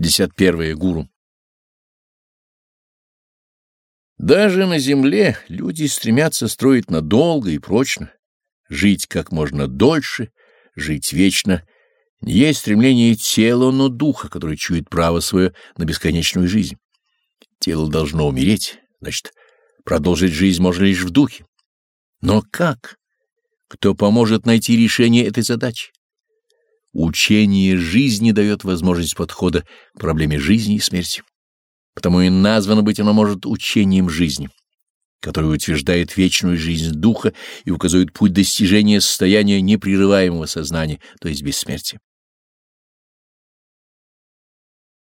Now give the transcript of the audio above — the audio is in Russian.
51. Гуру. Даже на земле люди стремятся строить надолго и прочно, жить как можно дольше, жить вечно. Есть стремление тела, но духа, который чует право свое на бесконечную жизнь. Тело должно умереть, значит, продолжить жизнь можно лишь в духе. Но как? Кто поможет найти решение этой задачи? Учение жизни дает возможность подхода к проблеме жизни и смерти. Потому и названо быть оно может учением жизни, которое утверждает вечную жизнь духа и указывает путь достижения состояния непрерываемого сознания, то есть бессмертия.